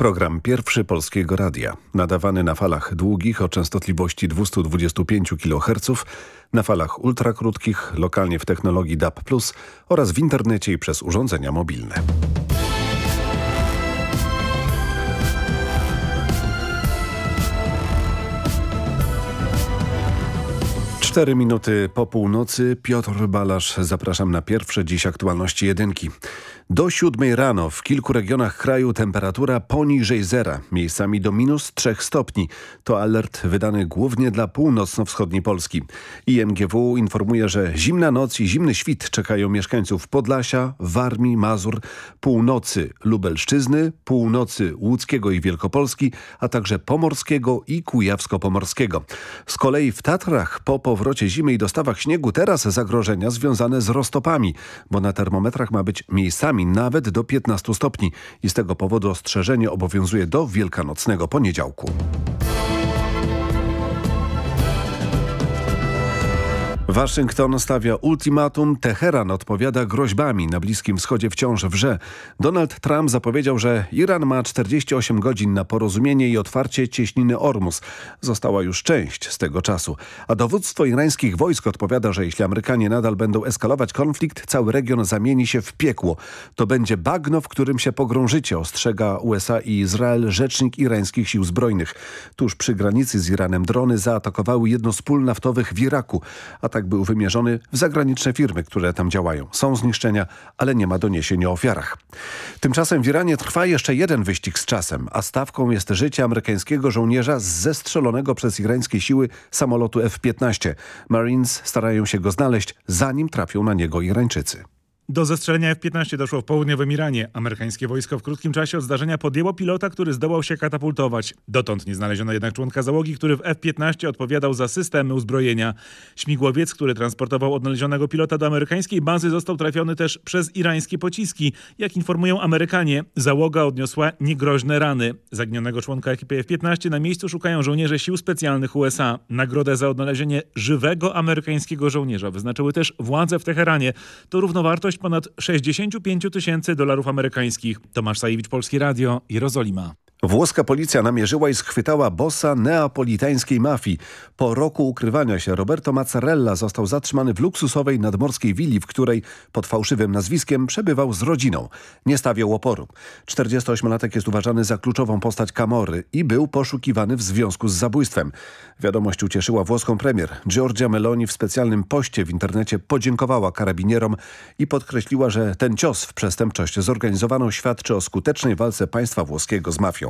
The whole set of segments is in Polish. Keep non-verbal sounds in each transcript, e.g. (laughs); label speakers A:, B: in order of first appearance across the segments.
A: Program pierwszy Polskiego Radia, nadawany na falach długich o częstotliwości 225 kHz, na falach ultrakrótkich, lokalnie w technologii DAB+, oraz w internecie i przez urządzenia mobilne. Cztery minuty po północy. Piotr Balasz, zapraszam na pierwsze dziś aktualności jedynki. Do siódmej rano w kilku regionach kraju temperatura poniżej zera, miejscami do minus trzech stopni. To alert wydany głównie dla północno-wschodniej Polski. IMGW informuje, że zimna noc i zimny świt czekają mieszkańców Podlasia, Warmii, Mazur, północy Lubelszczyzny, północy Łódzkiego i Wielkopolski, a także Pomorskiego i Kujawsko-Pomorskiego. Z kolei w Tatrach po powrocie zimy i dostawach śniegu teraz zagrożenia związane z roztopami, bo na termometrach ma być miejscami nawet do 15 stopni i z tego powodu ostrzeżenie obowiązuje do wielkanocnego poniedziałku. Waszyngton stawia ultimatum, Teheran odpowiada groźbami. Na Bliskim Wschodzie wciąż wrze. Donald Trump zapowiedział, że Iran ma 48 godzin na porozumienie i otwarcie cieśniny Ormus. Została już część z tego czasu. A dowództwo irańskich wojsk odpowiada, że jeśli Amerykanie nadal będą eskalować konflikt, cały region zamieni się w piekło. To będzie bagno, w którym się pogrążycie, ostrzega USA i Izrael rzecznik irańskich sił zbrojnych. Tuż przy granicy z Iranem drony zaatakowały jedno z pól naftowych w Iraku. Atak atak był wymierzony w zagraniczne firmy, które tam działają. Są zniszczenia, ale nie ma doniesień o ofiarach. Tymczasem w Iranie trwa jeszcze jeden wyścig z czasem, a stawką jest życie amerykańskiego żołnierza zestrzelonego przez irańskie siły samolotu F-15. Marines starają się go znaleźć, zanim trafią na niego Irańczycy.
B: Do zestrzelenia F-15 doszło w południowym Iranie. Amerykańskie wojsko w krótkim czasie od zdarzenia podjęło pilota, który zdołał się katapultować. Dotąd nie znaleziono jednak członka załogi, który w F-15 odpowiadał za systemy uzbrojenia. Śmigłowiec, który transportował odnalezionego pilota do amerykańskiej bazy został trafiony też przez irańskie pociski. Jak informują Amerykanie, załoga odniosła niegroźne rany. Zaginionego członka ekipy F-15 na miejscu szukają żołnierze sił specjalnych USA. Nagrodę za odnalezienie żywego amerykańskiego żołnierza wyznaczyły też władze w Teheranie. To równowartość ponad 65 tysięcy dolarów amerykańskich. Tomasz Sajewicz, Polskie Radio, Jerozolima.
A: Włoska policja namierzyła i schwytała bossa neapolitańskiej mafii. Po roku ukrywania się Roberto Mazzarella został zatrzymany w luksusowej nadmorskiej willi, w której pod fałszywym nazwiskiem przebywał z rodziną. Nie stawiał oporu. 48-latek jest uważany za kluczową postać Camory i był poszukiwany w związku z zabójstwem. Wiadomość ucieszyła włoską premier. Giorgia Meloni w specjalnym poście w internecie podziękowała karabinierom i podkreśliła, że ten cios w przestępczość zorganizowaną świadczy o skutecznej walce państwa włoskiego z mafią.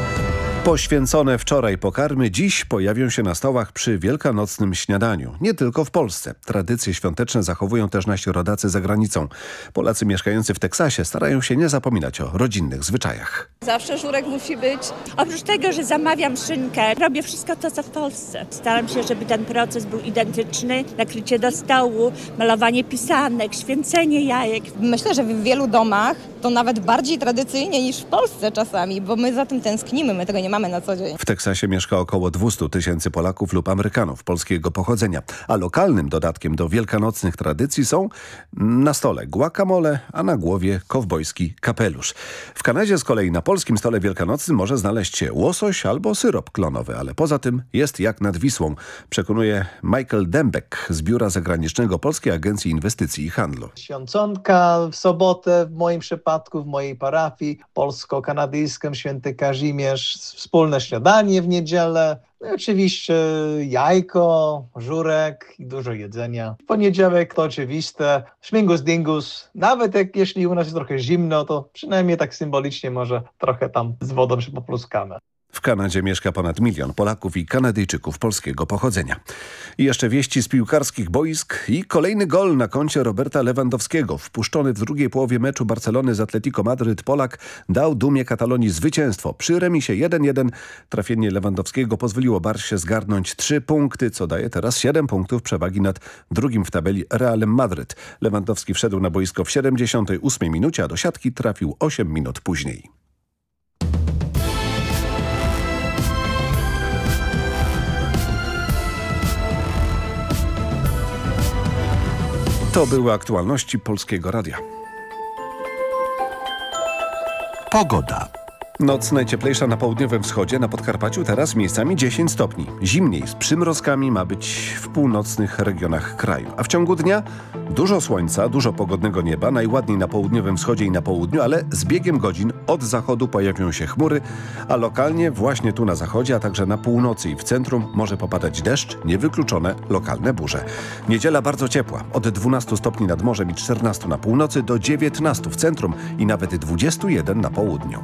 A: Poświęcone wczoraj pokarmy dziś pojawią się na stołach przy wielkanocnym śniadaniu. Nie tylko w Polsce. Tradycje świąteczne zachowują też nasi rodacy za granicą. Polacy mieszkający w Teksasie starają się nie zapominać o rodzinnych zwyczajach.
C: Zawsze żurek musi być. Oprócz tego, że zamawiam szynkę, robię wszystko to, co w Polsce. Staram się, żeby ten proces był identyczny. Nakrycie do stołu, malowanie pisanek, święcenie jajek.
D: Myślę, że w wielu domach to nawet bardziej tradycyjnie niż w Polsce czasami, bo my za tym tęsknimy, my tego nie mamy na co dzień.
A: W Teksasie mieszka około 200 tysięcy Polaków lub Amerykanów polskiego pochodzenia, a lokalnym dodatkiem do wielkanocnych tradycji są na stole guacamole, a na głowie kowbojski kapelusz. W Kanadzie z kolei na polskim stole wielkanocnym może znaleźć się łosoś albo syrop klonowy, ale poza tym jest jak nad Wisłą, przekonuje Michael Dembek z Biura Zagranicznego Polskiej Agencji Inwestycji i Handlu.
E: Świąconka w sobotę w moim przypadku, w mojej parafii polsko-kanadyjskim Święty Kazimierz wspólne śniadanie w niedzielę, no i oczywiście jajko, żurek i dużo jedzenia. W poniedziałek to oczywiste, śmigus dingus. Nawet jak jeśli u nas jest trochę zimno, to przynajmniej tak symbolicznie może trochę tam z wodą się popluskamy.
A: W Kanadzie mieszka ponad milion Polaków i Kanadyjczyków polskiego pochodzenia. I jeszcze wieści z piłkarskich boisk i kolejny gol na koncie Roberta Lewandowskiego. Wpuszczony w drugiej połowie meczu Barcelony z Atletico Madryt Polak dał dumie Katalonii zwycięstwo. Przy remisie 1-1 trafienie Lewandowskiego pozwoliło Barsie zgarnąć trzy punkty, co daje teraz 7 punktów przewagi nad drugim w tabeli Realem Madryt. Lewandowski wszedł na boisko w 78 minucie, a do siatki trafił 8 minut później. To były aktualności Polskiego Radia.
F: Pogoda.
A: Noc najcieplejsza na południowym wschodzie, na Podkarpaciu teraz miejscami 10 stopni. Zimniej z przymrozkami ma być w północnych regionach kraju. A w ciągu dnia dużo słońca, dużo pogodnego nieba, najładniej na południowym wschodzie i na południu, ale z biegiem godzin od zachodu pojawią się chmury, a lokalnie właśnie tu na zachodzie, a także na północy i w centrum może popadać deszcz, niewykluczone lokalne burze. Niedziela bardzo ciepła, od 12 stopni nad morzem i 14 na północy do 19 w centrum i nawet 21 na południu.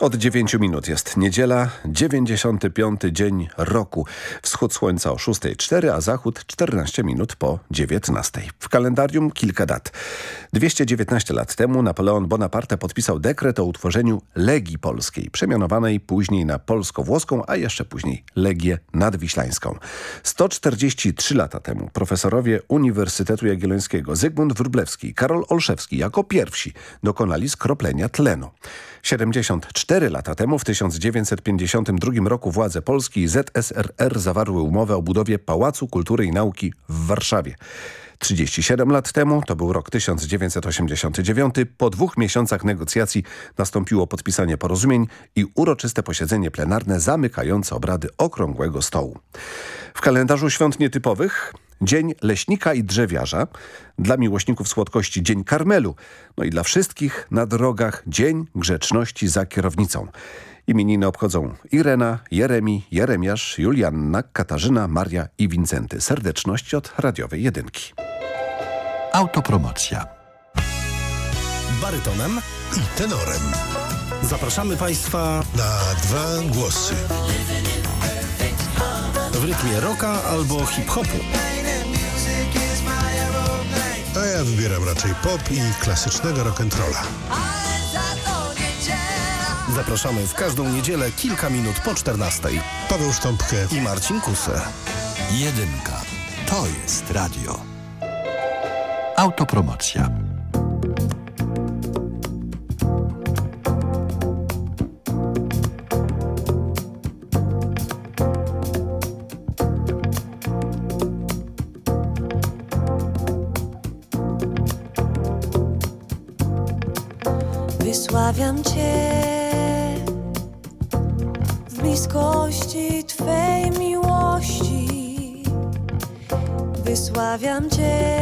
A: Od 9 minut jest niedziela, 95 dzień roku. Wschód słońca o 6.04, a zachód 14 minut po 19. W kalendarium kilka dat. 219 lat temu Napoleon Bonaparte podpisał dekret o utworzeniu Legii Polskiej, przemianowanej później na polsko-włoską, a jeszcze później Legię Nadwiślańską. 143 lata temu profesorowie Uniwersytetu Jagiellońskiego Zygmunt Wróblewski i Karol Olszewski jako pierwsi dokonali skroplenia tlenu. 74 lata temu, w 1952 roku władze Polski i ZSRR zawarły umowę o budowie Pałacu Kultury i Nauki w Warszawie. 37 lat temu, to był rok 1989, po dwóch miesiącach negocjacji nastąpiło podpisanie porozumień i uroczyste posiedzenie plenarne zamykające obrady Okrągłego Stołu. W kalendarzu świąt nietypowych Dzień Leśnika i Drzewiarza, dla miłośników słodkości Dzień Karmelu, no i dla wszystkich na drogach Dzień Grzeczności za kierownicą. Imieniny obchodzą Irena, Jeremi, Jeremiasz, Julianna, Katarzyna, Maria i Wincenty. Serdeczność od radiowej jedynki.
F: Autopromocja.
G: barytonem
H: i tenorem.
G: zapraszamy Państwa
H: Na dwa głosy.
G: w rytmie rocka albo hip-hopu.
H: A ja wybieram raczej pop i klasycznego rock'n'rolla.
G: Zapraszamy w każdą niedzielę kilka minut po 14.
H: Paweł Sztąpkę.
G: I Marcin Kusę.
F: Jedynka. To jest radio. Autopromocja.
I: Wysławiam Cię w bliskości Twej miłości. Wysławiam Cię,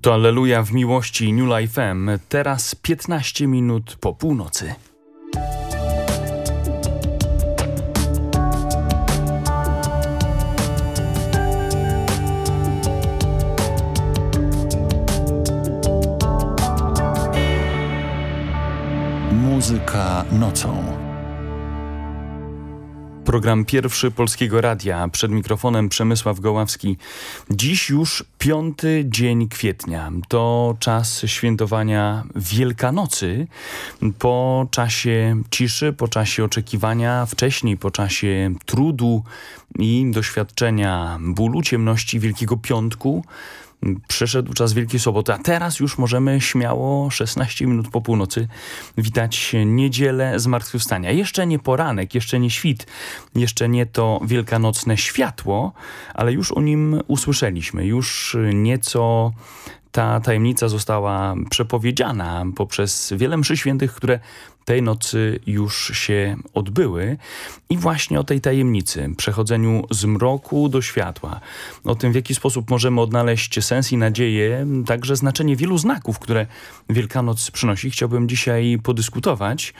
J: To Alleluja w miłości New Life M. Teraz 15 minut po północy.
F: Muzyka nocą.
J: Program pierwszy Polskiego Radia. Przed mikrofonem Przemysław Goławski. Dziś już piąty dzień kwietnia. To czas świętowania Wielkanocy. Po czasie ciszy, po czasie oczekiwania, wcześniej po czasie trudu i doświadczenia bólu, ciemności Wielkiego Piątku. Przeszedł czas Wielkiej Soboty, a teraz już możemy śmiało 16 minut po północy witać niedzielę Zmartwychwstania. Jeszcze nie poranek, jeszcze nie świt, jeszcze nie to wielkanocne światło, ale już o nim usłyszeliśmy. Już nieco ta tajemnica została przepowiedziana poprzez wiele mszy świętych, które tej nocy już się odbyły. I właśnie o tej tajemnicy, przechodzeniu z mroku do światła, o tym w jaki sposób możemy odnaleźć sens i nadzieję, także znaczenie wielu znaków, które Wielkanoc przynosi, chciałbym dzisiaj podyskutować.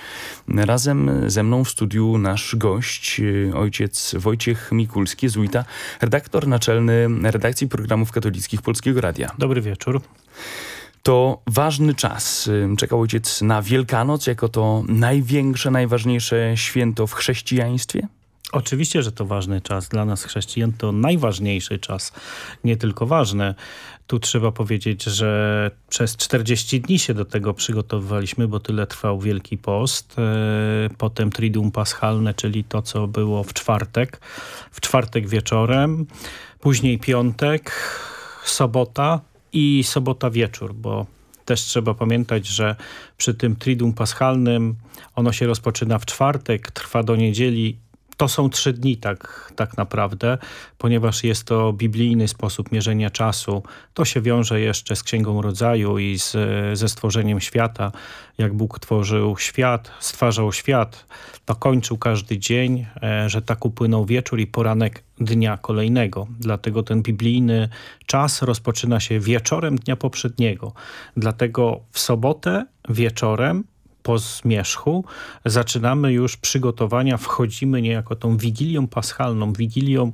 J: Razem ze mną w studiu nasz gość, ojciec Wojciech Mikulski, jezuita, redaktor naczelny redakcji programów katolickich Polskiego Radia.
K: Dobry wieczór.
J: To ważny czas. Czekał ojciec na Wielkanoc jako to największe, najważniejsze święto w chrześcijaństwie?
K: Oczywiście, że to ważny czas. Dla nas chrześcijan to najważniejszy czas. Nie tylko ważny. Tu trzeba powiedzieć, że przez 40 dni się do tego przygotowywaliśmy, bo tyle trwał Wielki Post. Potem Triduum Paschalne, czyli to, co było w czwartek. W czwartek wieczorem, później piątek, sobota, i sobota wieczór, bo też trzeba pamiętać, że przy tym Triduum Paschalnym ono się rozpoczyna w czwartek, trwa do niedzieli. To są trzy dni tak, tak naprawdę, ponieważ jest to biblijny sposób mierzenia czasu. To się wiąże jeszcze z Księgą Rodzaju i z, ze stworzeniem świata. Jak Bóg tworzył świat, stwarzał świat, to kończył każdy dzień, że tak upłynął wieczór i poranek dnia kolejnego. Dlatego ten biblijny czas rozpoczyna się wieczorem dnia poprzedniego. Dlatego w sobotę wieczorem po zmierzchu zaczynamy już przygotowania, wchodzimy niejako tą Wigilią Paschalną, Wigilią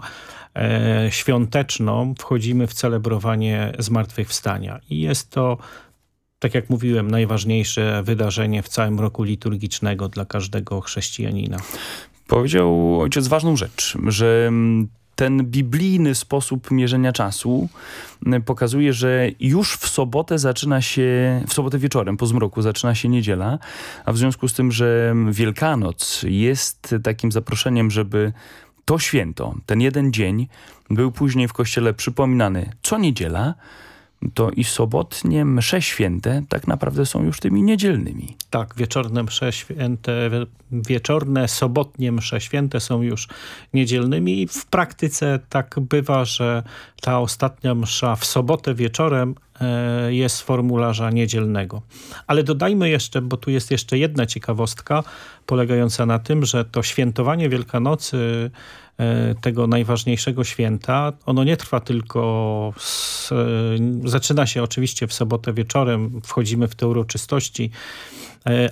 K: e, świąteczną, wchodzimy w celebrowanie Zmartwychwstania. I jest to tak jak mówiłem, najważniejsze wydarzenie w całym roku liturgicznego dla każdego chrześcijanina.
J: Powiedział ojciec ważną rzecz, że ten biblijny sposób mierzenia czasu pokazuje, że już w sobotę zaczyna się, w sobotę wieczorem po zmroku zaczyna się niedziela, a w związku z tym, że Wielkanoc jest takim zaproszeniem, żeby to święto, ten jeden dzień był później w kościele przypominany co niedziela, to i sobotnie msze święte tak naprawdę są już tymi niedzielnymi.
K: Tak, wieczorne msze święte, wieczorne, sobotnie msze święte są już niedzielnymi i w praktyce tak bywa, że ta ostatnia msza w sobotę wieczorem jest z formularza niedzielnego. Ale dodajmy jeszcze, bo tu jest jeszcze jedna ciekawostka polegająca na tym, że to świętowanie Wielkanocy tego najważniejszego święta. Ono nie trwa tylko, z, zaczyna się oczywiście w sobotę wieczorem, wchodzimy w te uroczystości,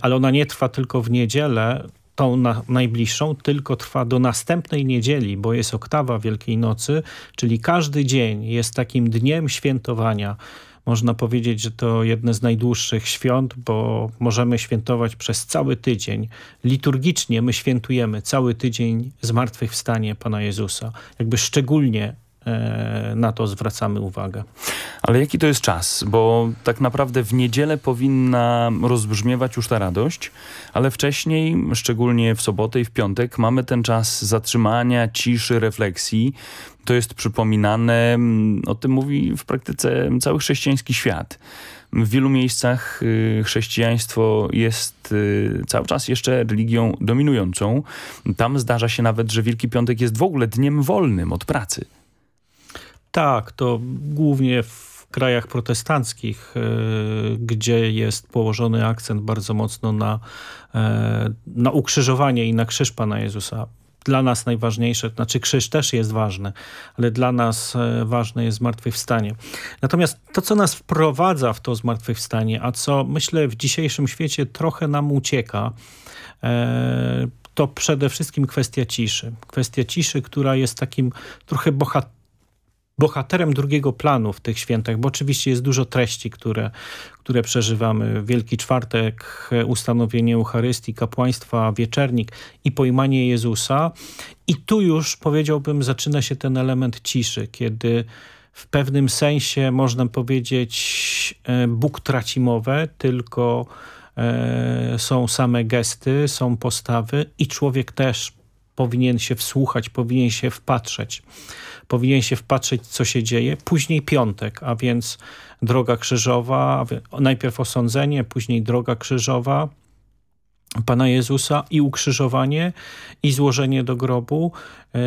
K: ale ona nie trwa tylko w niedzielę, tą na, najbliższą, tylko trwa do następnej niedzieli, bo jest oktawa Wielkiej Nocy, czyli każdy dzień jest takim dniem świętowania można powiedzieć, że to jedne z najdłuższych świąt, bo możemy świętować przez cały tydzień. Liturgicznie my świętujemy cały tydzień zmartwychwstanie Pana Jezusa. Jakby szczególnie na to zwracamy uwagę.
J: Ale jaki to jest czas? Bo tak naprawdę w niedzielę powinna rozbrzmiewać już ta radość, ale wcześniej, szczególnie w sobotę i w piątek, mamy ten czas zatrzymania, ciszy, refleksji. To jest przypominane, o tym mówi w praktyce cały chrześcijański świat. W wielu miejscach chrześcijaństwo jest cały czas jeszcze religią dominującą. Tam zdarza się nawet, że Wielki Piątek jest w ogóle dniem wolnym od pracy.
K: Tak, to głównie w krajach protestanckich, gdzie jest położony akcent bardzo mocno na, na ukrzyżowanie i na krzyż Pana Jezusa. dla nas najważniejsze, znaczy krzyż też jest ważny, ale dla nas e, ważne jest zmartwychwstanie. Natomiast to, co nas wprowadza w to zmartwychwstanie, a co myślę w dzisiejszym świecie trochę nam ucieka, e, to przede wszystkim kwestia ciszy. Kwestia ciszy, która jest takim trochę bohaterem bohaterem drugiego planu w tych świętach, bo oczywiście jest dużo treści, które, które przeżywamy. Wielki Czwartek, ustanowienie Eucharystii, kapłaństwa, wieczernik i pojmanie Jezusa. I tu już powiedziałbym zaczyna się ten element ciszy, kiedy w pewnym sensie można powiedzieć e, Bóg traci mowę, tylko e, są same gesty, są postawy i człowiek też powinien się wsłuchać, powinien się wpatrzeć powinien się wpatrzeć, co się dzieje. Później piątek, a więc droga krzyżowa, najpierw osądzenie, później droga krzyżowa Pana Jezusa i ukrzyżowanie i złożenie do grobu. E,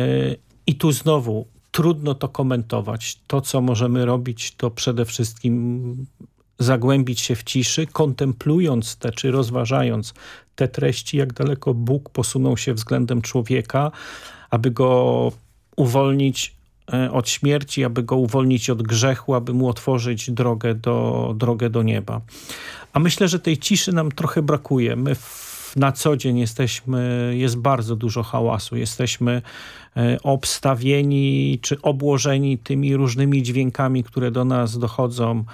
K: I tu znowu trudno to komentować. To, co możemy robić, to przede wszystkim zagłębić się w ciszy, kontemplując te, czy rozważając te treści, jak daleko Bóg posunął się względem człowieka, aby go uwolnić E, od śmierci, aby go uwolnić od grzechu, aby mu otworzyć drogę do, drogę do nieba. A myślę, że tej ciszy nam trochę brakuje. My w, na co dzień jesteśmy, jest bardzo dużo hałasu. Jesteśmy E, obstawieni czy obłożeni tymi różnymi dźwiękami, które do nas dochodzą,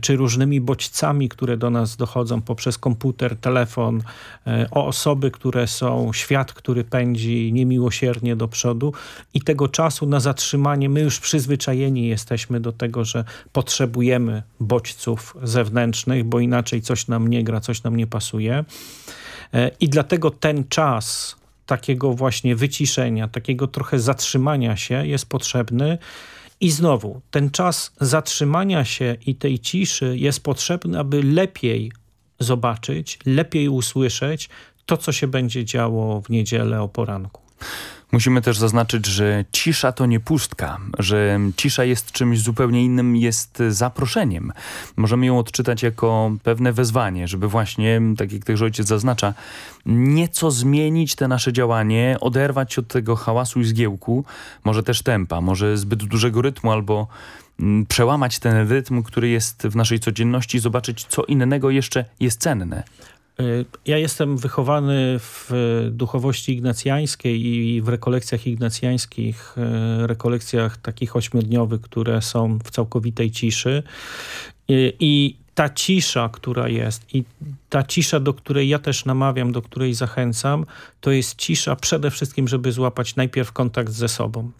K: czy różnymi bodźcami, które do nas dochodzą poprzez komputer, telefon, e, o osoby, które są, świat, który pędzi niemiłosiernie do przodu i tego czasu na zatrzymanie, my już przyzwyczajeni jesteśmy do tego, że potrzebujemy bodźców zewnętrznych, bo inaczej coś nam nie gra, coś nam nie pasuje. I dlatego ten czas takiego właśnie wyciszenia, takiego trochę zatrzymania się jest potrzebny. I znowu, ten czas zatrzymania się i tej ciszy jest potrzebny, aby lepiej zobaczyć, lepiej usłyszeć to, co się będzie działo w niedzielę o poranku.
J: Musimy też zaznaczyć, że cisza to nie pustka, że cisza jest czymś zupełnie innym, jest zaproszeniem. Możemy ją odczytać jako pewne wezwanie, żeby właśnie, tak jak też ojciec zaznacza, nieco zmienić te nasze działanie, oderwać się od tego hałasu i zgiełku, może też tempa, może zbyt dużego rytmu albo mm, przełamać ten rytm, który jest w naszej codzienności i zobaczyć, co innego jeszcze jest cenne.
K: Y, ja jestem wychowany w duchowości ignacjańskiej i w rekolekcjach ignacjańskich, y, rekolekcjach takich ośmiodniowych, które są w całkowitej ciszy. Y, I ta cisza, która jest i ta cisza, do której ja też namawiam, do której zachęcam, to jest cisza przede wszystkim, żeby złapać najpierw kontakt ze sobą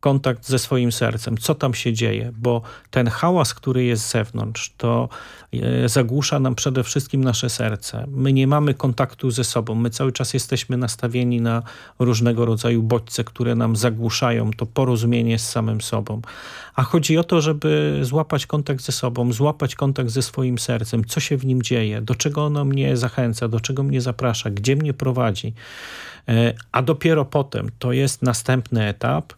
K: kontakt ze swoim sercem, co tam się dzieje, bo ten hałas, który jest z zewnątrz, to e, zagłusza nam przede wszystkim nasze serce. My nie mamy kontaktu ze sobą, my cały czas jesteśmy nastawieni na różnego rodzaju bodźce, które nam zagłuszają to porozumienie z samym sobą. A chodzi o to, żeby złapać kontakt ze sobą, złapać kontakt ze swoim sercem, co się w nim dzieje, do czego ono mnie zachęca, do czego mnie zaprasza, gdzie mnie prowadzi. E, a dopiero potem to jest następny etap,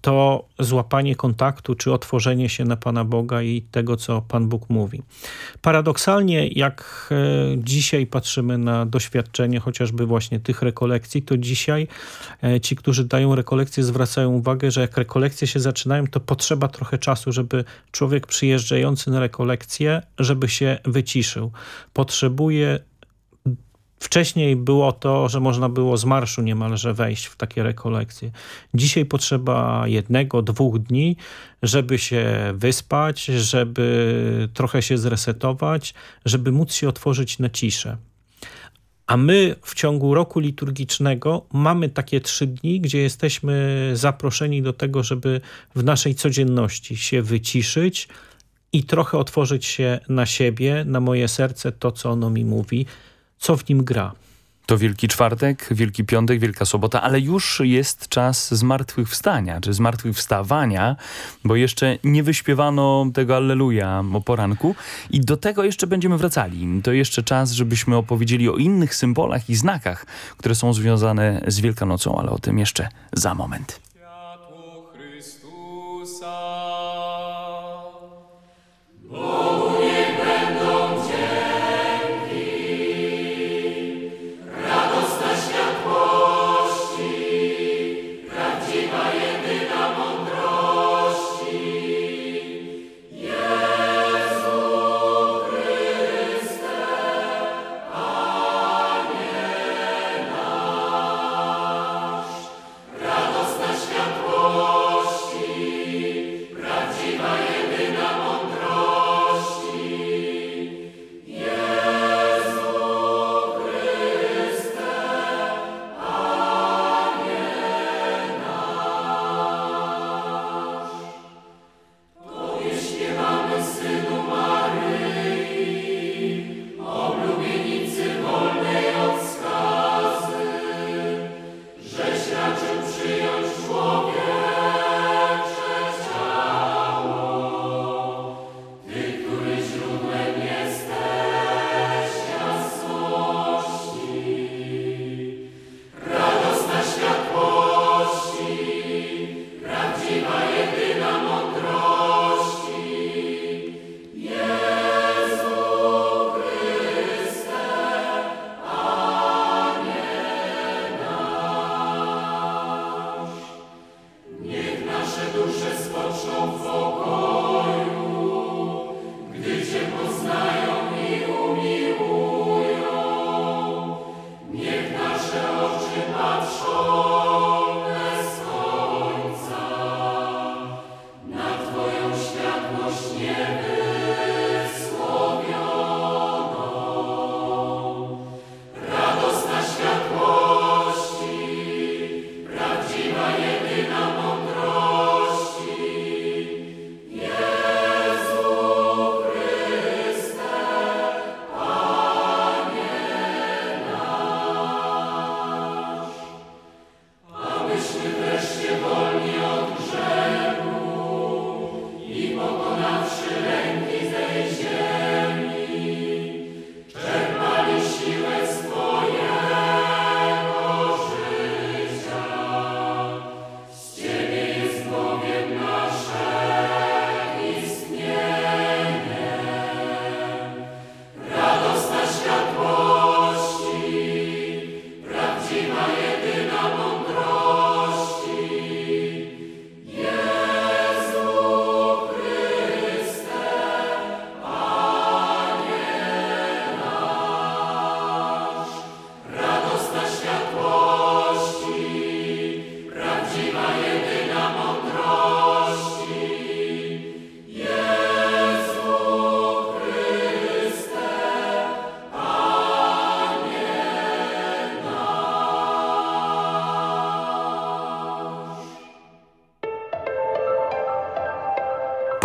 K: to złapanie kontaktu, czy otworzenie się na Pana Boga i tego, co Pan Bóg mówi. Paradoksalnie, jak e, dzisiaj patrzymy na doświadczenie chociażby właśnie tych rekolekcji, to dzisiaj e, ci, którzy dają rekolekcje, zwracają uwagę, że jak rekolekcje się zaczynają, to potrzeba trochę czasu, żeby człowiek przyjeżdżający na rekolekcję, żeby się wyciszył. Potrzebuje Wcześniej było to, że można było z marszu niemalże wejść w takie rekolekcje. Dzisiaj potrzeba jednego, dwóch dni, żeby się wyspać, żeby trochę się zresetować, żeby móc się otworzyć na ciszę. A my w ciągu roku liturgicznego mamy takie trzy dni, gdzie jesteśmy zaproszeni do tego, żeby w naszej codzienności się wyciszyć i trochę otworzyć się na siebie, na moje serce, to co ono mi mówi, co w nim gra.
J: To Wielki Czwartek, Wielki Piątek, Wielka Sobota, ale już jest czas zmartwychwstania, czy zmartwychwstawania, bo jeszcze nie wyśpiewano tego Alleluja o poranku i do tego jeszcze będziemy wracali. To jeszcze czas, żebyśmy opowiedzieli o innych symbolach i znakach, które są związane z Wielkanocą, ale o tym jeszcze za moment.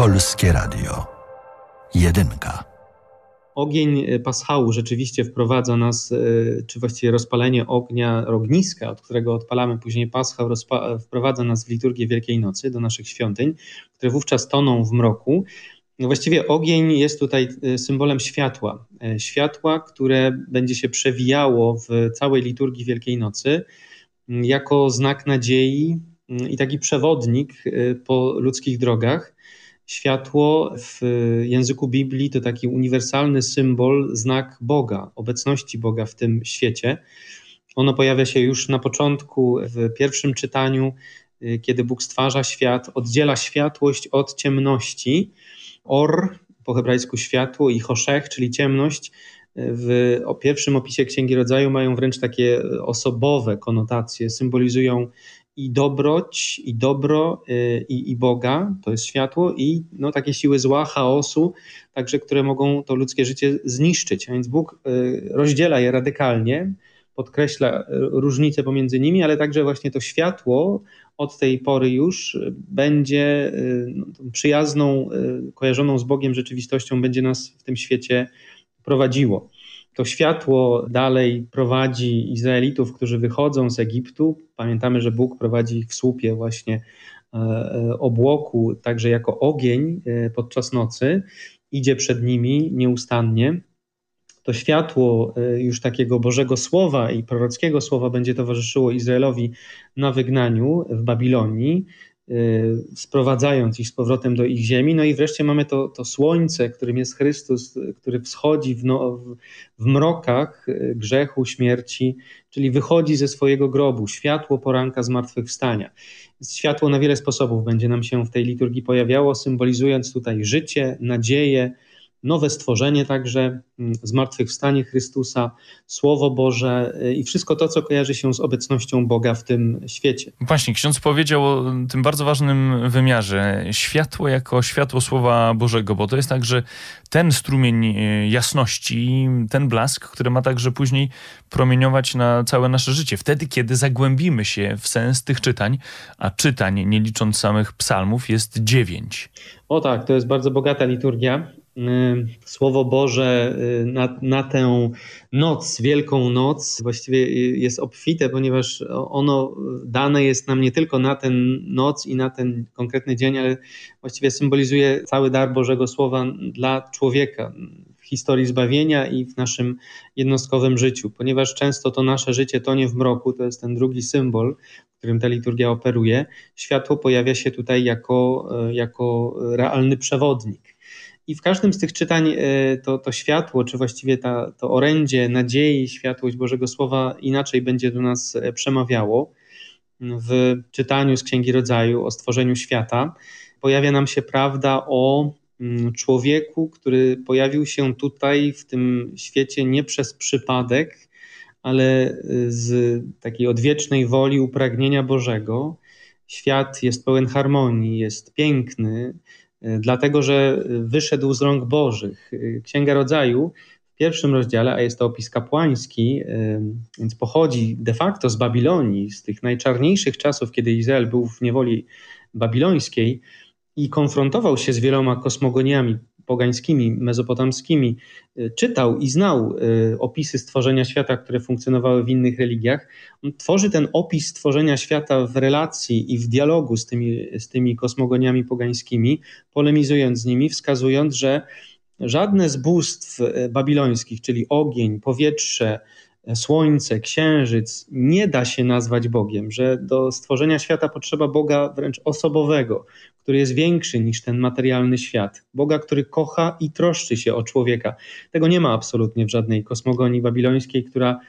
F: Polskie Radio. Jedynka.
L: Ogień paschału rzeczywiście wprowadza nas, e, czy właściwie rozpalenie ognia, ogniska, od którego odpalamy później paschał, rozpa- wprowadza nas w liturgię Wielkiej Nocy do naszych świątyń, które wówczas toną w mroku. No właściwie ogień jest tutaj e, symbolem światła. E, światła, które będzie się przewijało w całej liturgii Wielkiej Nocy jako znak nadziei i taki przewodnik e, po ludzkich drogach. Światło w języku Biblii to taki uniwersalny symbol, znak Boga, obecności Boga w tym świecie. Ono pojawia się już na początku, w pierwszym czytaniu, kiedy Bóg stwarza świat, oddziela światłość od ciemności. Or, po hebrajsku światło, i choszech, czyli ciemność, w pierwszym opisie Księgi Rodzaju mają wręcz takie osobowe konotacje, symbolizują i dobroć, i dobro, y, i, i Boga, to jest światło, i no, takie siły zła, chaosu, także które mogą to ludzkie życie zniszczyć. A więc Bóg y, rozdziela je radykalnie, podkreśla y, różnice pomiędzy nimi, ale także właśnie to światło od tej pory już będzie no, przyjazną, kojarzoną z Bogiem rzeczywistością, będzie nas w tym świecie prowadziło. To światło dalej prowadzi Izraelitów, którzy wychodzą z Egiptu. Pamiętamy, że Bóg prowadzi ich w słupie właśnie obłoku, także jako ogień podczas nocy. Idzie przed nimi nieustannie. To światło już takiego Bożego Słowa i prorockiego Słowa będzie towarzyszyło Izraelowi na wygnaniu w Babilonii sprowadzając ich z powrotem do ich ziemi. No i wreszcie mamy to, to słońce, którym jest Chrystus, który wschodzi w, no, w, w mrokach grzechu, śmierci, czyli wychodzi ze swojego grobu, światło poranka zmartwychwstania. Światło na wiele sposobów będzie nam się w tej liturgii pojawiało, symbolizując tutaj życie, nadzieję, nowe stworzenie także, zmartwychwstanie Chrystusa, Słowo Boże i wszystko to, co kojarzy się z obecnością Boga w tym świecie.
J: Właśnie, ksiądz powiedział o tym bardzo ważnym wymiarze. Światło jako światło Słowa Bożego, bo to jest także ten strumień jasności, ten blask, który ma także później promieniować na całe nasze życie. Wtedy, kiedy zagłębimy się w sens tych czytań, a czytań, nie licząc samych psalmów, jest dziewięć.
L: O tak, to jest bardzo bogata liturgia. Słowo Boże na, na tę noc, Wielką Noc, właściwie jest obfite, ponieważ ono dane jest nam nie tylko na ten noc i na ten konkretny dzień, ale właściwie symbolizuje cały dar Bożego Słowa dla człowieka w historii zbawienia i w naszym jednostkowym życiu, ponieważ często to nasze życie tonie w mroku, to jest ten drugi symbol, którym ta liturgia operuje. Światło pojawia się tutaj jako, jako realny przewodnik. I w każdym z tych czytań to, to światło, czy właściwie ta, to orędzie nadziei, światłość Bożego Słowa inaczej będzie do nas przemawiało. W czytaniu z Księgi Rodzaju o stworzeniu świata pojawia nam się prawda o człowieku, który pojawił się tutaj w tym świecie nie przez przypadek, ale z takiej odwiecznej woli upragnienia Bożego. Świat jest pełen harmonii, jest piękny, dlatego że wyszedł z rąk Bożych. Księga Rodzaju w pierwszym rozdziale, a jest to opis kapłański, więc pochodzi de facto z Babilonii, z tych najczarniejszych czasów, kiedy Izrael był w niewoli babilońskiej i konfrontował się z wieloma kosmogoniami pogańskimi, mezopotamskimi, czytał i znał opisy stworzenia świata, które funkcjonowały w innych religiach. On tworzy ten opis stworzenia świata w relacji i w dialogu z tymi, z tymi kosmogoniami pogańskimi, polemizując z nimi, wskazując, że żadne z bóstw babilońskich, czyli ogień, powietrze, słońce, księżyc, nie da się nazwać Bogiem, że do stworzenia świata potrzeba Boga wręcz osobowego, który jest większy niż ten materialny świat. Boga, który kocha i troszczy się o człowieka. Tego nie ma absolutnie w żadnej kosmogonii babilońskiej, która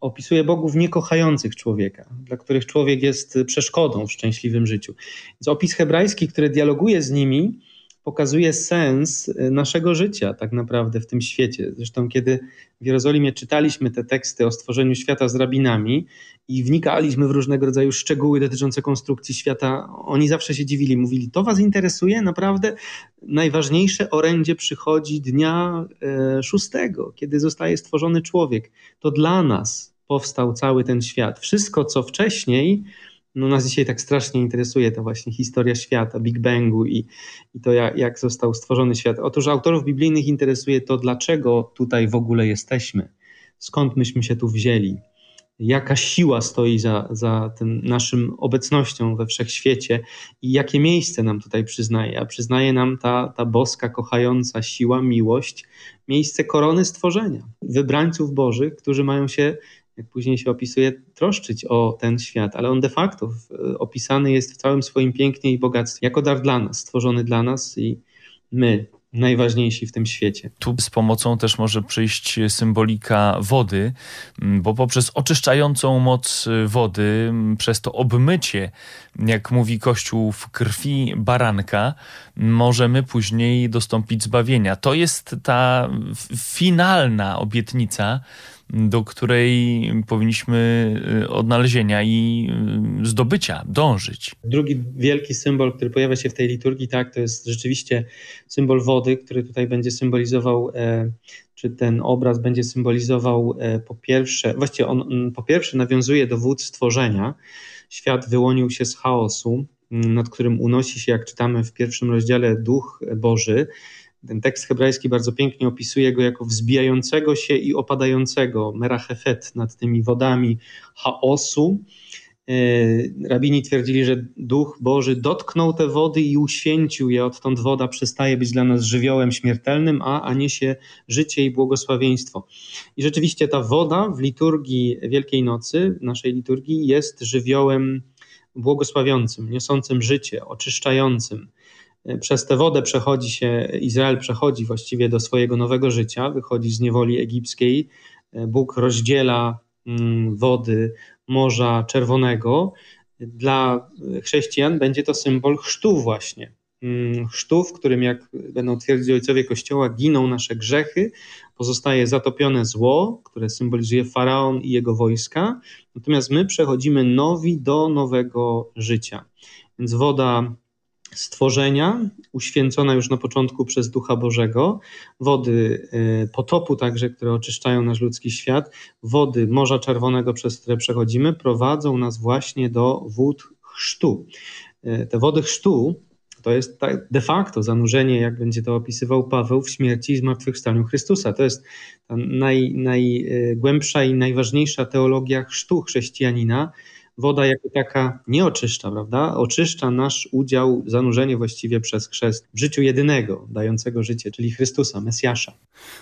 L: opisuje bogów niekochających człowieka, dla których człowiek jest przeszkodą w szczęśliwym życiu. Więc opis hebrajski, który dialoguje z nimi, pokazuje sens naszego życia tak naprawdę w tym świecie. Zresztą kiedy w Jerozolimie czytaliśmy te teksty o stworzeniu świata z rabinami i wnikaliśmy w różnego rodzaju szczegóły dotyczące konstrukcji świata, oni zawsze się dziwili, mówili, to was interesuje? Naprawdę najważniejsze orędzie przychodzi dnia e, szóstego, kiedy zostaje stworzony człowiek. To dla nas powstał cały ten świat. Wszystko, co wcześniej no nas dzisiaj tak strasznie interesuje ta właśnie historia świata, Big Bangu i, i to, jak, jak został stworzony świat. Otóż autorów biblijnych interesuje to, dlaczego tutaj w ogóle jesteśmy, skąd myśmy się tu wzięli, jaka siła stoi za, za tym naszym obecnością we wszechświecie i jakie miejsce nam tutaj przyznaje. A przyznaje nam ta, ta boska, kochająca siła, miłość, miejsce korony stworzenia, wybrańców Bożych, którzy mają się jak później się opisuje, troszczyć o ten świat, ale on de facto opisany jest w całym swoim pięknie i bogactwie, jako dar dla nas, stworzony dla nas i my, najważniejsi w tym świecie.
M: Tu z pomocą też może przyjść symbolika wody, bo poprzez oczyszczającą moc wody, przez to obmycie, jak mówi Kościół, w krwi baranka, możemy później dostąpić zbawienia. To jest ta finalna obietnica, do której powinniśmy y, odnalezienia i y, zdobycia dążyć.
L: Drugi wielki symbol, który pojawia się w tej liturgii, tak, to jest rzeczywiście symbol wody, który tutaj będzie symbolizował, e, czy ten obraz będzie symbolizował e, po pierwsze, właściwie on po pierwsze nawiązuje do wód stworzenia. Świat wyłonił się z chaosu, nad którym unosi się, jak czytamy w pierwszym rozdziale, Duch Boży ten tekst hebrajski bardzo pięknie opisuje go jako wzbijającego się i opadającego, merachefet nad tymi wodami chaosu. E, rabini twierdzili, że Duch Boży dotknął te wody i uświęcił je, odtąd woda przestaje być dla nas żywiołem śmiertelnym, a, a niesie życie i błogosławieństwo. I rzeczywiście ta woda w liturgii Wielkiej Nocy, naszej liturgii, jest żywiołem błogosławiącym, niosącym życie, oczyszczającym przez tę wodę przechodzi się, Izrael przechodzi właściwie do swojego nowego życia, wychodzi z niewoli egipskiej. Bóg rozdziela mm, wody Morza Czerwonego. Dla chrześcijan będzie to symbol chrztu właśnie. Mm, chrztu, w którym, jak będą twierdzić ojcowie Kościoła, giną nasze grzechy, pozostaje zatopione zło, które symbolizuje faraon i jego wojska, natomiast my przechodzimy nowi do nowego życia. Więc woda stworzenia, uświęcona już na początku przez Ducha Bożego, wody e, potopu także, które oczyszczają nasz ludzki świat, wody Morza Czerwonego, przez które przechodzimy, prowadzą nas właśnie do wód chrztu. E, te wody chrztu to jest tak de facto zanurzenie, jak będzie to opisywał Paweł, w śmierci i zmartwychwstaniu Chrystusa. To jest ta naj, najgłębsza i najważniejsza teologia chrztu chrześcijanina, woda jako taka nie oczyszcza, prawda? Oczyszcza nasz udział, zanurzenie właściwie przez chrzest w życiu jedynego, dającego życie, czyli Chrystusa, Mesjasza.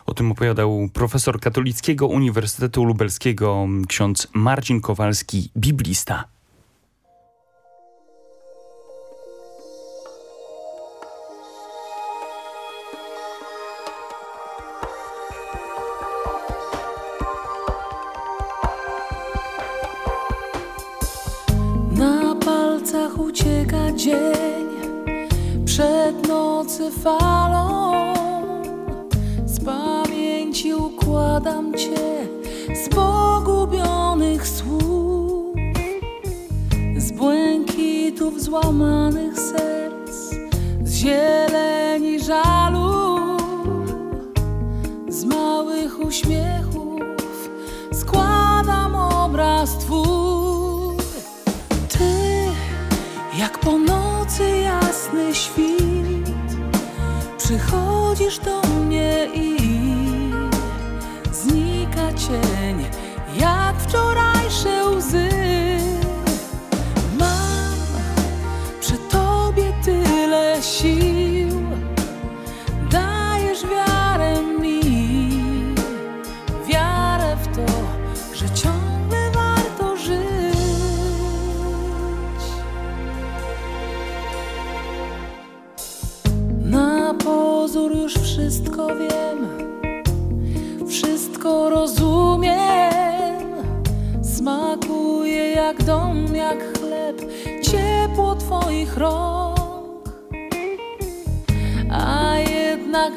M: O tym opowiadał profesor Katolickiego Uniwersytetu Lubelskiego, ksiądz Marcin Kowalski, biblista.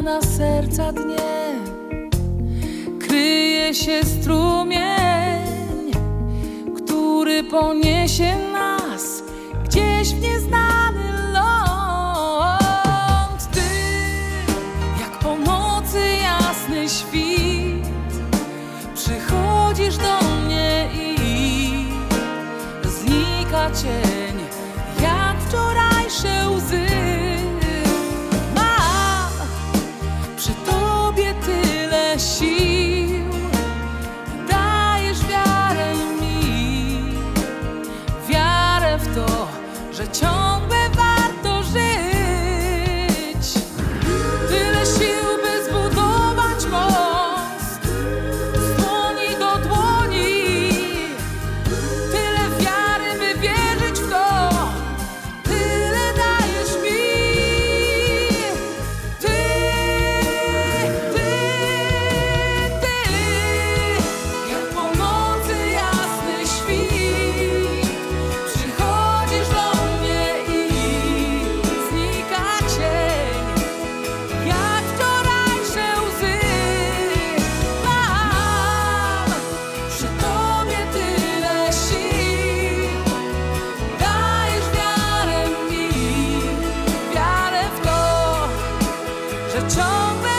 N: Na serca dnie. Kryje się strumień, który poniesie 这城北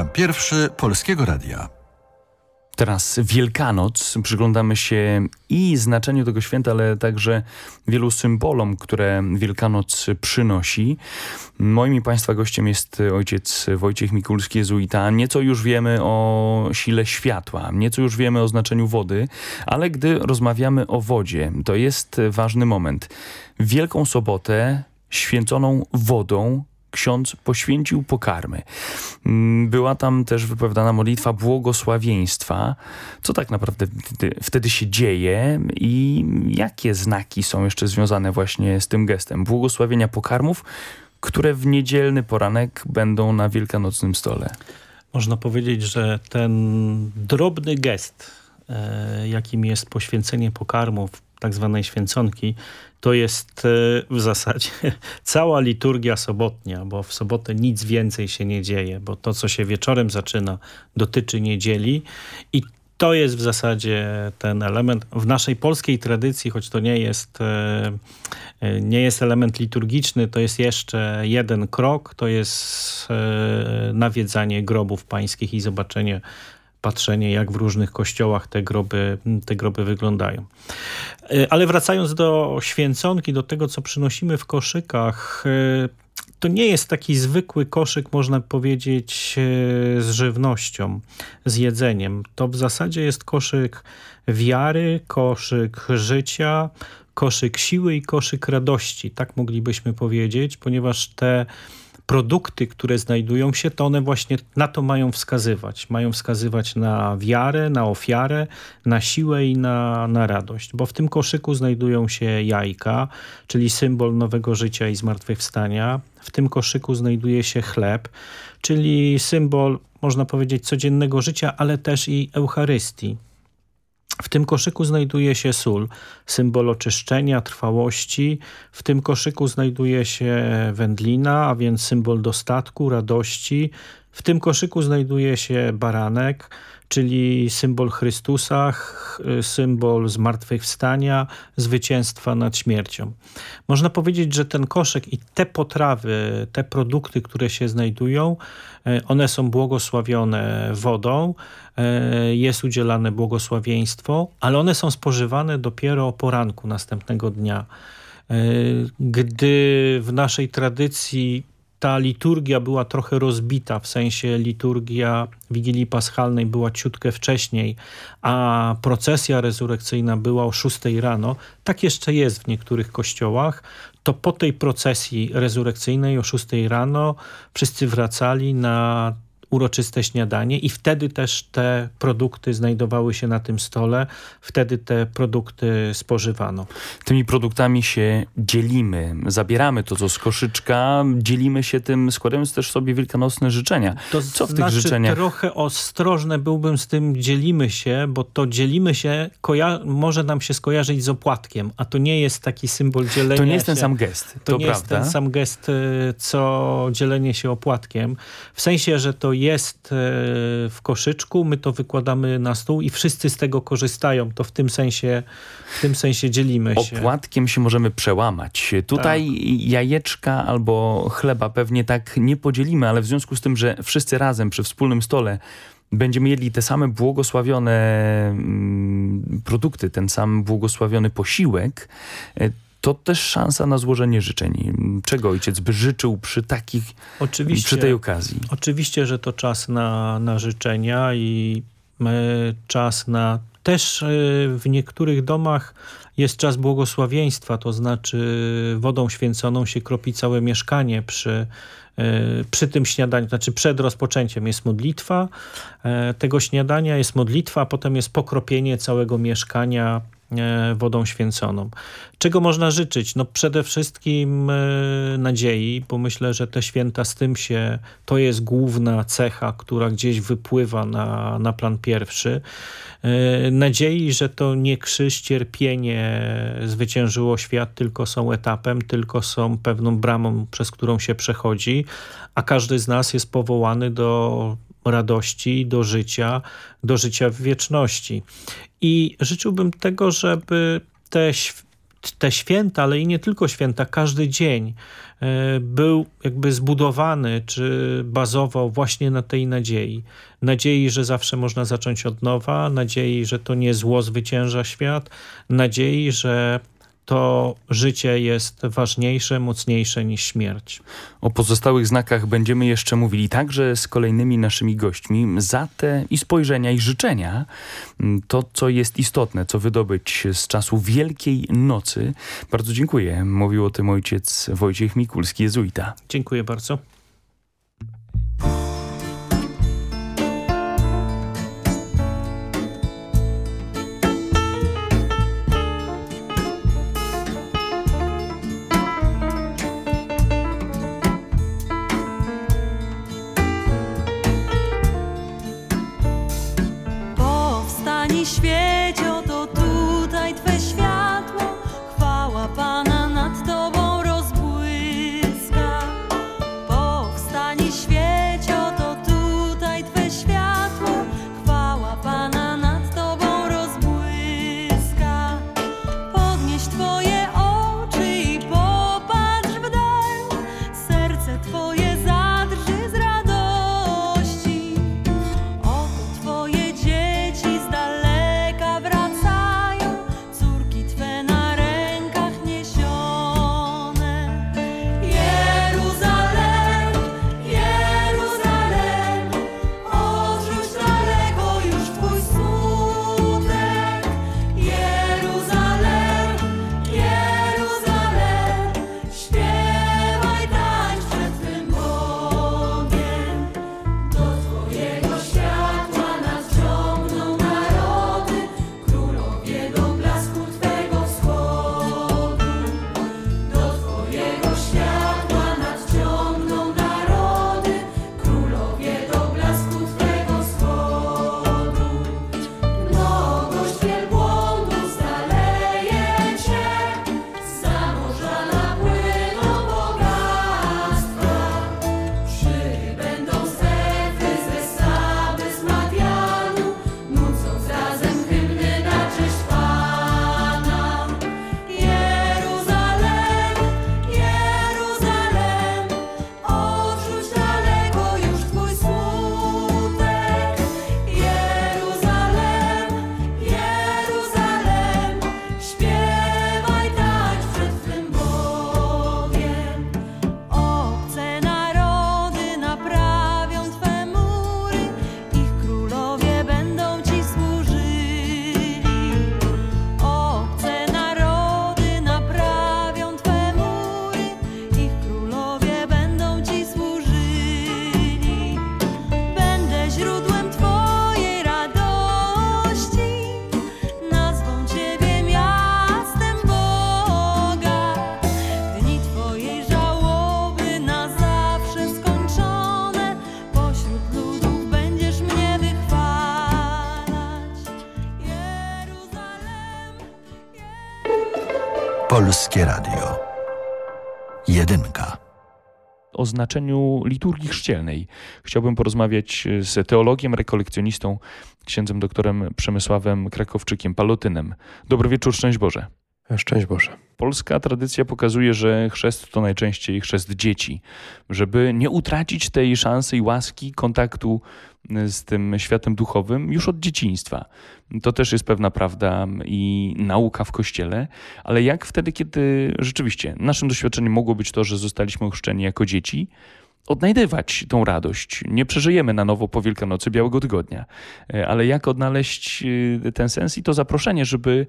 F: Program pierwszy Polskiego Radia.
J: Teraz Wielkanoc. Przyglądamy się i znaczeniu tego święta, ale także wielu symbolom, które Wielkanoc przynosi. Moim i Państwa gościem jest ojciec Wojciech Mikulski, jezuita. Nieco już wiemy o sile światła, nieco już wiemy o znaczeniu wody, ale gdy rozmawiamy o wodzie, to jest ważny moment. Wielką Sobotę święconą wodą ksiądz poświęcił pokarmy. Była tam też wypowiadana modlitwa błogosławieństwa. Co tak naprawdę wtedy, wtedy się dzieje i jakie znaki są jeszcze związane właśnie z tym gestem błogosławienia pokarmów, które w niedzielny poranek będą na wielkanocnym stole?
K: Można powiedzieć, że ten drobny gest, e, jakim jest poświęcenie pokarmów, tak zwanej święconki, to jest e, w zasadzie (laughs) cała liturgia sobotnia, bo w sobotę nic więcej się nie dzieje, bo to, co się wieczorem zaczyna, dotyczy niedzieli. I to jest w zasadzie ten element. W naszej polskiej tradycji, choć to nie jest, e, e, nie jest element liturgiczny, to jest jeszcze jeden krok, to jest nawiedzanie grobów pańskich i zobaczenie patrzenie, jak w różnych kościołach te groby, te groby wyglądają. E, ale wracając do święconki, do tego, co przynosimy w koszykach, e, to nie jest taki zwykły koszyk, można powiedzieć, e, z żywnością, z jedzeniem. To w zasadzie jest koszyk wiary, koszyk życia, koszyk siły i koszyk radości. Tak moglibyśmy powiedzieć, ponieważ te produkty, które znajdują się, to one właśnie na to mają wskazywać. Mają wskazywać na wiarę, na ofiarę, na siłę i na, na radość. Bo w tym koszyku znajdują się jajka, czyli symbol nowego życia i zmartwychwstania. W tym koszyku znajduje się chleb, czyli symbol, można powiedzieć, codziennego życia, ale też i Eucharystii. W tym koszyku znajduje się sól, symbol oczyszczenia, trwałości. W tym koszyku znajduje się wędlina, a więc symbol dostatku, radości. W tym koszyku znajduje się baranek, czyli symbol Chrystusa, symbol zmartwychwstania, zwycięstwa nad śmiercią. Można powiedzieć, że ten koszyk i te potrawy, te produkty, które się znajdują, one są błogosławione wodą, e, jest udzielane błogosławieństwo, ale one są spożywane dopiero o poranku następnego dnia. E, gdy w naszej tradycji ta liturgia była trochę rozbita, w sensie liturgia Wigilii Paschalnej była ciutkę wcześniej, a procesja rezurekcyjna była o 6 rano, tak jeszcze jest w niektórych kościołach, to po tej procesji rezurekcyjnej o 6 rano wszyscy wracali na uroczyste śniadanie i wtedy też te produkty znajdowały się na tym stole, wtedy te produkty spożywano.
J: Tymi produktami się dzielimy, zabieramy to, co z koszyczka, dzielimy się tym, składając też sobie wielkanocne życzenia.
K: To
J: co w
K: znaczy,
J: tych życzeniach?
K: Trochę ostrożny byłbym z tym dzielimy się, bo to dzielimy się może nam się skojarzyć z opłatkiem, a to nie jest taki symbol dzielenia
J: To nie jest
K: się.
J: ten sam gest,
K: to,
J: to
K: nie
J: prawda.
K: jest ten sam gest, y, co dzielenie się opłatkiem. W sensie, że to jest e, w koszyczku, my to wykładamy na stół i wszyscy z tego korzystają. To w tym sensie, w tym sensie dzielimy się.
J: Opłatkiem się możemy przełamać. Tutaj tak. jajeczka albo chleba pewnie tak nie podzielimy, ale w związku z tym, że wszyscy razem przy wspólnym stole będziemy jedli te same błogosławione mm, produkty, ten sam błogosławiony posiłek, e, to też szansa na złożenie życzeń. Czego ojciec by życzył przy takich, oczywiście, przy tej okazji?
K: Oczywiście, że to czas na, na życzenia i czas na też e, w niektórych domach jest czas błogosławieństwa, to znaczy wodą święconą się kropi całe mieszkanie przy, e, przy tym śniadaniu, znaczy przed rozpoczęciem jest modlitwa e, tego śniadania, jest modlitwa, a potem jest pokropienie całego mieszkania E, wodą święconą. Czego można życzyć? No przede wszystkim e, nadziei, bo myślę, że te święta z tym się, to jest główna cecha, która gdzieś wypływa na, na plan pierwszy. E, nadziei, że to nie krzyż, cierpienie zwyciężyło świat, tylko są etapem, tylko są pewną bramą, przez którą się przechodzi, a każdy z nas jest powołany do radości, do życia, do życia w wieczności. I życzyłbym tego, żeby te
I: te święta, ale i nie tylko święta, każdy dzień e, był jakby zbudowany czy bazował właśnie na tej nadziei. Nadziei, że zawsze można zacząć od nowa, nadziei, że to nie zło zwycięża świat, nadziei, że to życie jest ważniejsze, mocniejsze niż śmierć.
J: O pozostałych znakach będziemy jeszcze mówili także z kolejnymi naszymi gośćmi. Za te i spojrzenia, i życzenia, to co jest istotne, co wydobyć z czasu Wielkiej Nocy. Bardzo dziękuję. Mówił o tym ojciec Wojciech Mikulski, jezuita.
I: Dziękuję bardzo.
F: Polskie Radio. Jedynka.
J: O znaczeniu liturgii chrzcielnej chciałbym porozmawiać z teologiem, rekolekcjonistą, księdzem doktorem Przemysławem Krakowczykiem, Palotynem. Dobry wieczór, szczęść Boże.
O: Szczęść Boże.
J: Polska tradycja pokazuje, że chrzest to najczęściej chrzest dzieci. Żeby nie utracić tej szansy i łaski kontaktu z tym światem duchowym już od dzieciństwa. To też jest pewna prawda i nauka w kościele, ale jak wtedy, kiedy rzeczywiście naszym doświadczeniem mogło być to, że zostaliśmy ochrzczeni jako dzieci, odnajdywać tą radość. Nie przeżyjemy na nowo po Wielkanocy Białego Tygodnia, ale jak odnaleźć ten sens i to zaproszenie, żeby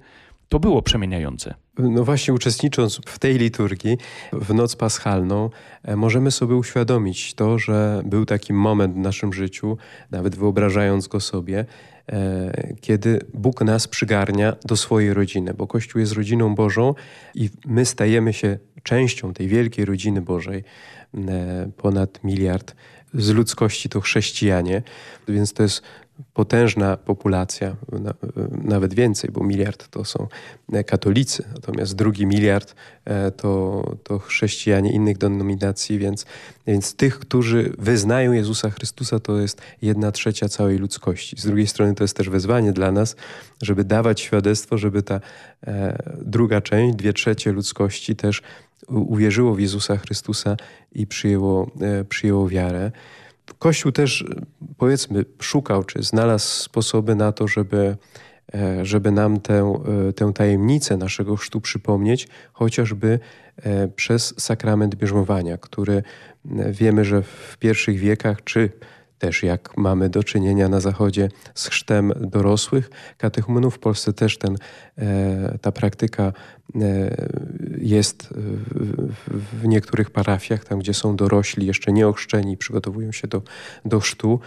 J: to było przemieniające.
O: No właśnie uczestnicząc w tej liturgii, w noc paschalną, możemy sobie uświadomić to, że był taki moment w naszym życiu, nawet wyobrażając go sobie, kiedy Bóg nas przygarnia do swojej rodziny, bo Kościół jest rodziną Bożą i my stajemy się częścią tej wielkiej rodziny Bożej, ponad miliard z ludzkości to chrześcijanie, więc to jest potężna populacja, nawet więcej, bo miliard to są katolicy, natomiast drugi miliard to, to chrześcijanie innych denominacji, więc, więc tych, którzy wyznają Jezusa Chrystusa, to jest jedna trzecia całej ludzkości. Z drugiej strony to jest też wezwanie dla nas, żeby dawać świadectwo, żeby ta druga część, dwie trzecie ludzkości też uwierzyło w Jezusa Chrystusa i przyjęło, przyjęło wiarę. Kościół też, powiedzmy, szukał, czy znalazł sposoby na to, żeby, e, żeby nam tę, e, tę tajemnicę naszego chrztu przypomnieć, chociażby e, przez sakrament bierzmowania, który wiemy, że w pierwszych wiekach, czy też jak mamy do czynienia na Zachodzie z chrztem dorosłych katechumenów. W Polsce też ten, ta praktyka jest w niektórych parafiach, tam gdzie są dorośli, jeszcze nieochrzczeni, przygotowują się do, do chrztu.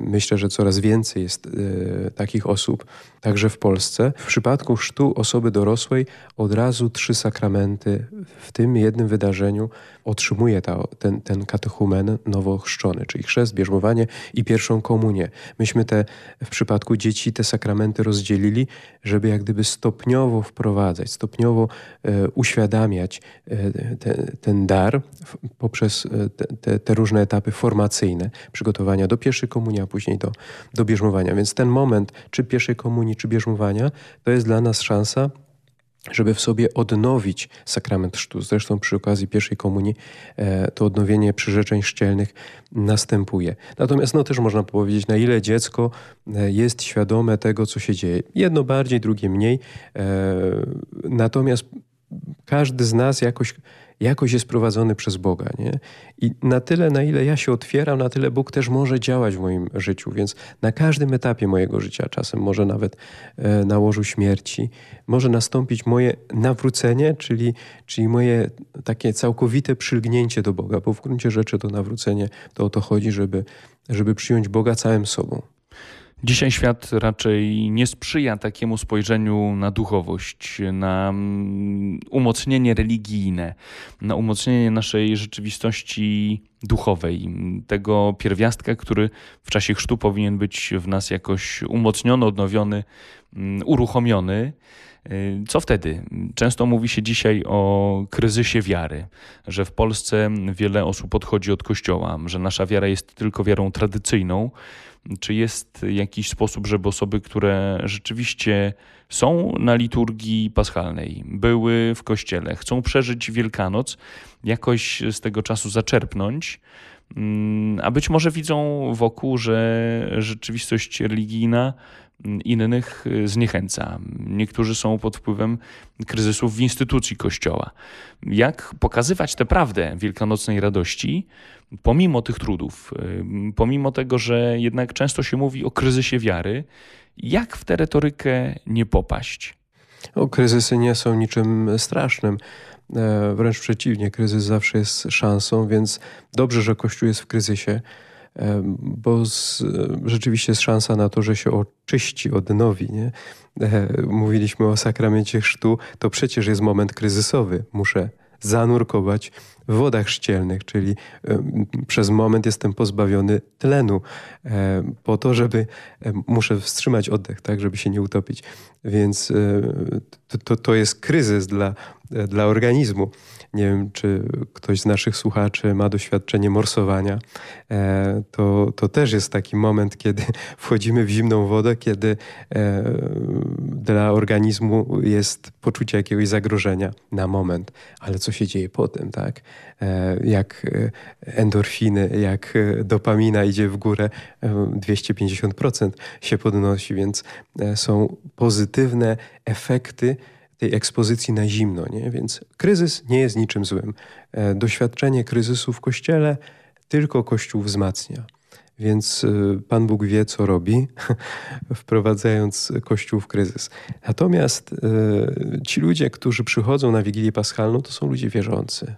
O: Myślę, że coraz więcej jest takich osób, także w Polsce. W przypadku chrztu osoby dorosłej od razu trzy sakramenty w tym jednym wydarzeniu otrzymuje ta, ten, ten katechumen nowo chrzczony, czyli chrzest, bierzmowanie i pierwszą komunię. Myśmy te w przypadku dzieci te sakramenty rozdzielili, żeby jak gdyby stopniowo wprowadzać, stopniowo e, uświadamiać e, te, ten dar poprzez te, te, te, różne etapy formacyjne, przygotowania do pierwszej komunii, a później do, do bierzmowania. Więc ten moment, czy pierwszej komunii, czy bierzmowania, to jest dla nas szansa żeby w sobie odnowić sakrament chrztu. Zresztą przy okazji pierwszej komunii e, to odnowienie przyrzeczeń szczelnych następuje. Natomiast no też można powiedzieć, na ile dziecko e, jest świadome tego, co się dzieje. Jedno bardziej, drugie mniej. E, natomiast każdy z nas jakoś jakoś jest prowadzony przez Boga. Nie? I na tyle, na ile ja się otwieram, na tyle Bóg też może działać w moim życiu. Więc na każdym etapie mojego życia, czasem może nawet e, na łożu śmierci, może nastąpić moje nawrócenie, czyli, czyli moje takie całkowite przylgnięcie do Boga, bo w gruncie rzeczy to nawrócenie to o to chodzi, żeby, żeby przyjąć Boga całym sobą.
J: Dzisiaj świat raczej nie sprzyja takiemu spojrzeniu na duchowość, na mm, umocnienie religijne, na umocnienie naszej rzeczywistości duchowej, tego pierwiastka, który w czasie chrztu powinien być w nas jakoś umocniony, odnowiony, mm, uruchomiony. Y, co wtedy? Często mówi się dzisiaj o kryzysie wiary, że w Polsce wiele osób odchodzi od kościoła, że nasza wiara jest tylko wiarą tradycyjną. Czy jest jakiś sposób, żeby osoby, które rzeczywiście są na liturgii paschalnej, były w kościele, chcą przeżyć Wielkanoc, jakoś z tego czasu zaczerpnąć, mm, a być może widzą wokół, że rzeczywistość religijna innych zniechęca. Niektórzy są pod wpływem kryzysów w instytucji Kościoła. Jak pokazywać tę prawdę wielkanocnej radości, pomimo tych trudów, pomimo tego, że jednak często się mówi o kryzysie wiary, jak w tę retorykę nie popaść?
O: O, kryzysy nie są niczym strasznym. E, wręcz przeciwnie, kryzys zawsze jest szansą, więc dobrze, że Kościół jest w kryzysie bo z, rzeczywiście jest szansa na to, że się oczyści, odnowi. Nie? E, mówiliśmy o sakramencie chrztu, to przecież jest moment kryzysowy. Muszę zanurkować w wodach szcielnych, czyli przez moment jestem pozbawiony tlenu po to, żeby muszę wstrzymać oddech, tak, żeby się nie utopić. Więc e, to, to jest kryzys dla, dla organizmu. Nie wiem, czy ktoś z naszych słuchaczy ma doświadczenie morsowania. E, to, to też jest taki moment, kiedy (laughs) wchodzimy w zimną wodę, kiedy e, dla organizmu jest poczucie jakiegoś zagrożenia na moment. Ale co się dzieje potem, tak? E, jak endorfiny, jak dopamina idzie w górę, 250% się podnosi, więc są pozytywne efekty tej ekspozycji na zimno. Nie? Więc kryzys nie jest niczym złym. E, doświadczenie kryzysu w Kościele tylko Kościół wzmacnia. Więc e, Pan Bóg wie, co robi, (laughs) wprowadzając Kościół w kryzys. Natomiast e, ci ludzie, którzy przychodzą na Wigilię Paschalną, to są ludzie wierzący.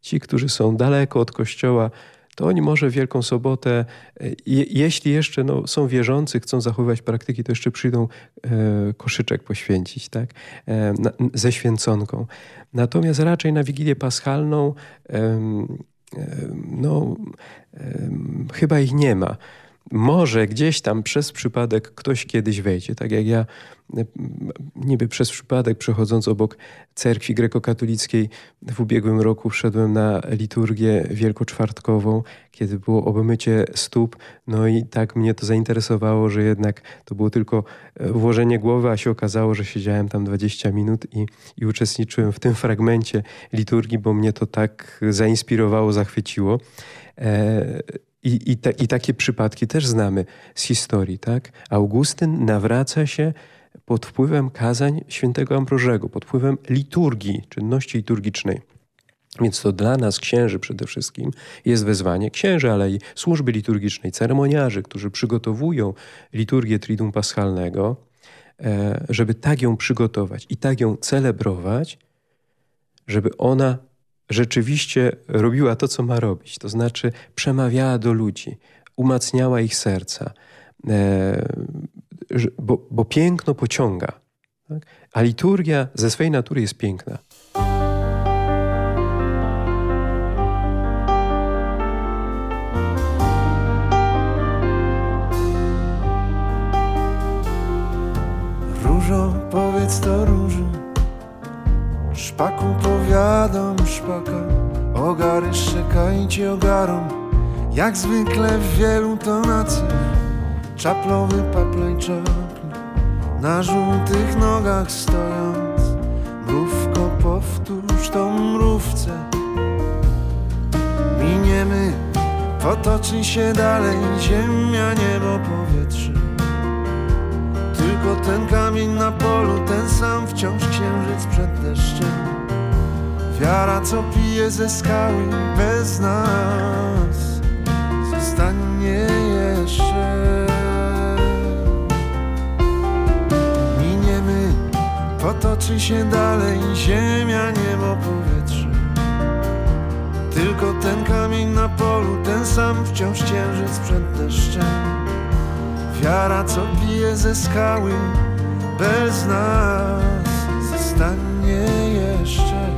O: Ci, którzy są daleko od Kościoła, to oni może Wielką Sobotę, e, jeśli jeszcze no, są wierzący, chcą zachowywać praktyki, to jeszcze przyjdą e, koszyczek poświęcić, tak? E, na, ze święconką. Natomiast raczej na Wigilię Paschalną e, no, chyba ich nie ma. Może gdzieś tam przez przypadek ktoś kiedyś wejdzie, tak jak ja e, niby przez przypadek przechodząc obok cerkwi grekokatolickiej w ubiegłym roku wszedłem na liturgię wielkoczwartkową, kiedy było obmycie stóp, no i tak mnie to zainteresowało, że jednak to było tylko e, włożenie głowy, a się okazało, że siedziałem tam 20 minut i, i uczestniczyłem w tym fragmencie liturgii, bo mnie to tak zainspirowało, zachwyciło. I, i, te, I takie przypadki też znamy z historii, tak? Augustyn nawraca się pod wpływem kazań świętego Ambrożego, pod wpływem liturgii, czynności liturgicznej. Więc to dla nas, księży przede wszystkim, jest wezwanie księży, ale i służby liturgicznej, ceremoniarzy, którzy przygotowują liturgię Triduum Paschalnego, e, żeby tak ją przygotować i tak ją celebrować, żeby ona rzeczywiście robiła to, co ma robić. To znaczy przemawiała do ludzi, umacniała ich serca, e, bo, bo piękno pociąga. Tak? A liturgia ze swej natury jest piękna.
P: Różo, powiedz to różo Szpaku powiadam szpaka. Ogary szczekajcie ogarom. Jak zwykle w wielu tonacjach Czaplowy paplaj czapl Na żółtych nogach stojąc. Mrówko powtórz tą mrówce. Miniemy Potoczy się dalej ziemia, niebo, powietrze tylko ten kamień na polu, ten sam wciąż księżyc przed deszczem. Wiara, co pije ze skały bez nas, zostanie jeszcze. Miniemy, potoczy się dalej ziemia, niebo, powietrze. Tylko ten kamień na polu, ten sam wciąż księżyc przed deszczem. Wiara, co pije ze skały, bez nas zostanie jeszcze.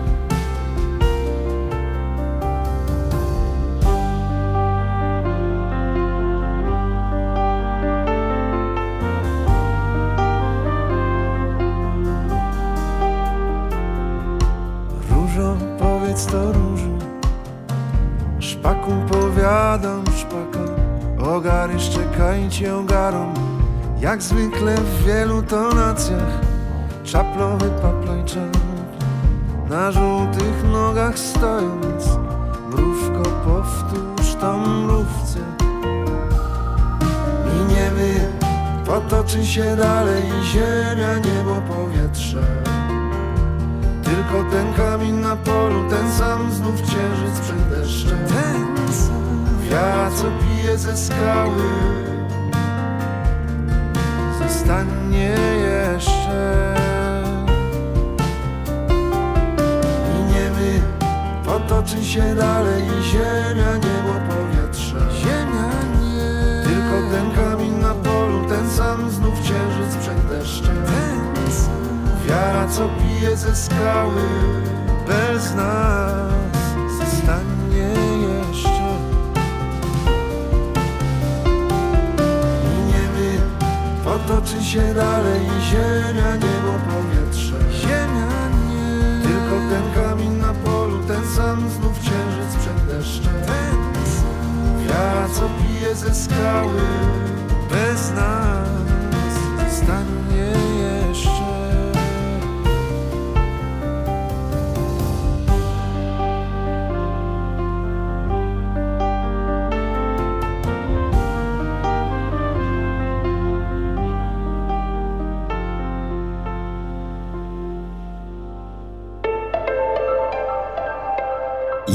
P: Różo, powiedz to różo, szpaku powiadam szpakom. Ogary szczekajcie ogarom Jak zwykle w wielu tonacjach Czaplowy paplaj czap Na żółtych nogach stojąc Mrówko powtórz tą mrówce Miniemy Potoczy się dalej ziemia, niebo, powietrze. Tylko ten kamień na polu Ten sam znów księżyc przed deszczem. Wiara, co pije ze skały Zostanie jeszcze. Miniemy Potoczy się dalej ziemia, niebo, powietrze. Ziemia nie. Tylko ten kamień na polu Ten sam znów księżyc przed deszczem Wiara, co pije ze skały Bez nas Potoczy się dalej ziemia, niebo, powietrze. Ziemia nie. Tylko ten kamień na polu, ten sam znów księżyc przed deszczem. Wiara, co pije ze skały Bez nas. zostanie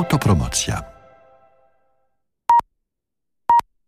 F: Autopromocja.